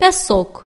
PASOK